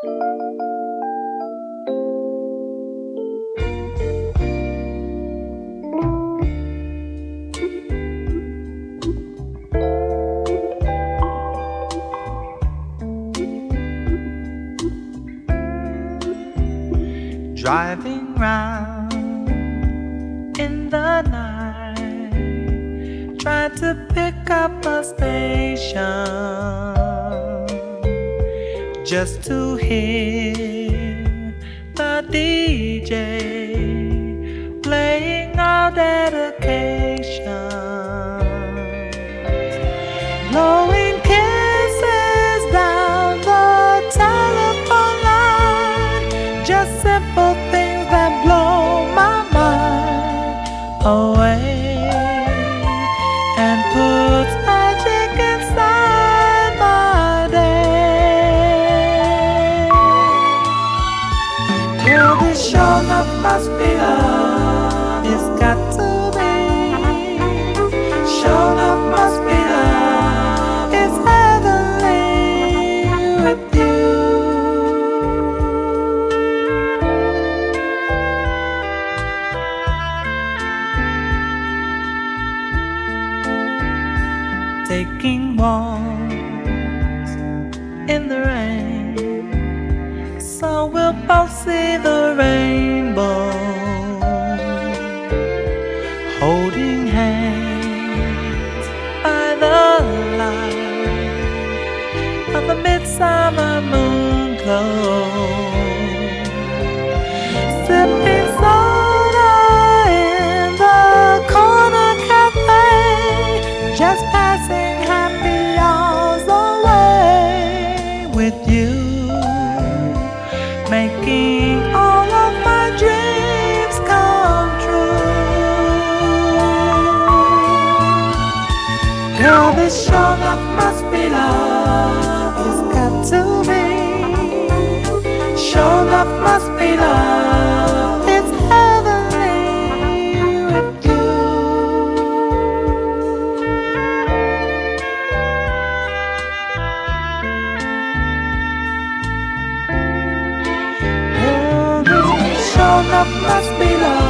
driving round in the night, trying to pick up a station just to hear the DJ playing our dedication, blowing kisses down the telephone line, just simple things that blow my mind away sure enough must be love. It's got to be. Sure enough must be love. It's heavenly with you. taking walks in the rain, we'll both see the rainbow. Holding hands by the light of a midsummer moon glow. Sipping soda in the corner cafe, just passing happy hours away with you, Girl, this sure enough must be love. It's got to be. Sure enough must be love. It's heavenly with you. This sure enough must be love.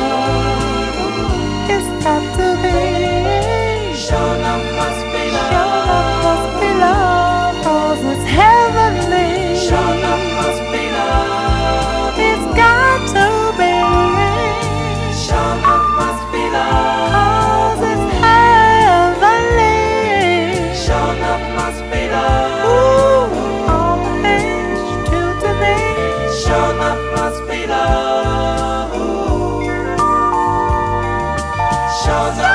shows